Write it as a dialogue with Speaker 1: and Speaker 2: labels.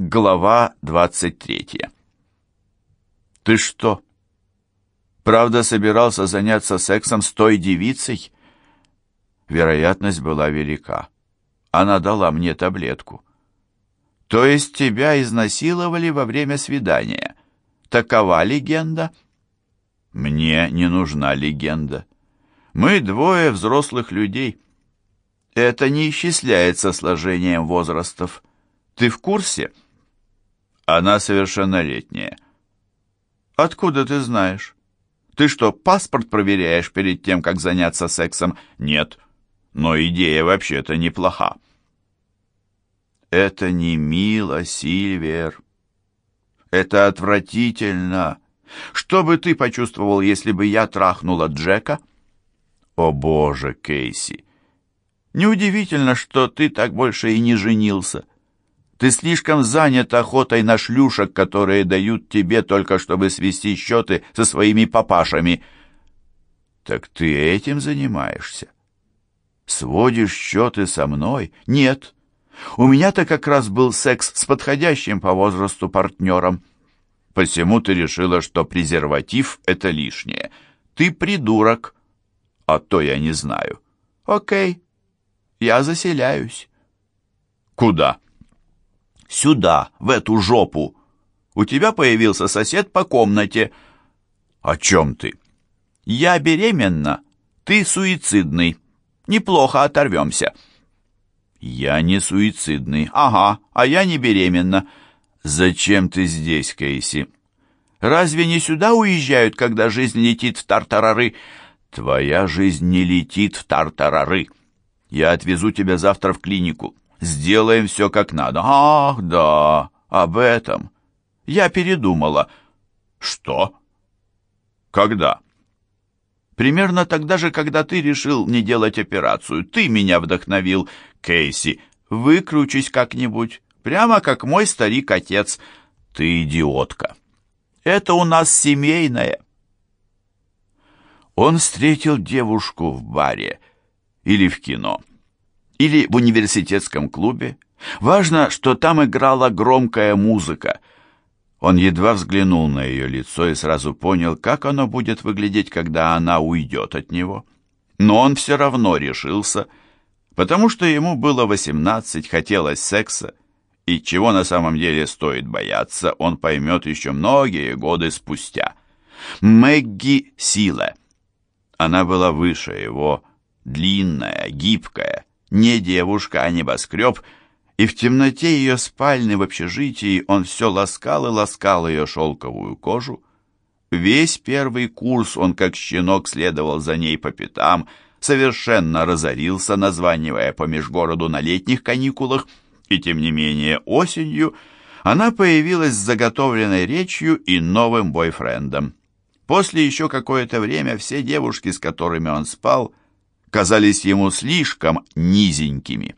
Speaker 1: Глава 23 «Ты что, правда собирался заняться сексом с той девицей?» Вероятность была велика. Она дала мне таблетку. «То есть тебя изнасиловали во время свидания? Такова легенда?» «Мне не нужна легенда. Мы двое взрослых людей. Это не исчисляется сложением возрастов. Ты в курсе?» Она совершеннолетняя. Откуда ты знаешь? Ты что, паспорт проверяешь перед тем, как заняться сексом? Нет. Но идея вообще-то неплоха. Это не мило, Сильвер. Это отвратительно. Что бы ты почувствовал, если бы я трахнула Джека? О боже, Кейси. Неудивительно, что ты так больше и не женился. Ты слишком занят охотой на шлюшек, которые дают тебе только, чтобы свести счеты со своими папашами. Так ты этим занимаешься? Сводишь счеты со мной? Нет. У меня-то как раз был секс с подходящим по возрасту партнером. Посему ты решила, что презерватив — это лишнее. Ты придурок. А то я не знаю. Окей, я заселяюсь. Куда? Сюда, в эту жопу. У тебя появился сосед по комнате. О чем ты? Я беременна. Ты суицидный. Неплохо оторвемся. Я не суицидный. Ага, а я не беременна. Зачем ты здесь, Кейси? Разве не сюда уезжают, когда жизнь летит в тартарары? Твоя жизнь не летит в тартарары. Я отвезу тебя завтра в клинику. Сделаем все как надо. Ах, да, об этом. Я передумала. Что? Когда? Примерно тогда же, когда ты решил не делать операцию. Ты меня вдохновил, Кейси. Выкручись как-нибудь. Прямо как мой старик-отец. Ты идиотка. Это у нас семейное. Он встретил девушку в баре или в кино или в университетском клубе. Важно, что там играла громкая музыка. Он едва взглянул на ее лицо и сразу понял, как оно будет выглядеть, когда она уйдет от него. Но он все равно решился, потому что ему было восемнадцать, хотелось секса, и чего на самом деле стоит бояться, он поймет еще многие годы спустя. Мэгги Сила. Она была выше его, длинная, гибкая, не девушка, а небоскреб, и в темноте ее спальни в общежитии он все ласкал и ласкал ее шелковую кожу. Весь первый курс он, как щенок, следовал за ней по пятам, совершенно разорился, названивая по межгороду на летних каникулах, и тем не менее осенью она появилась с заготовленной речью и новым бойфрендом. После еще какое-то время все девушки, с которыми он спал, казались ему слишком низенькими.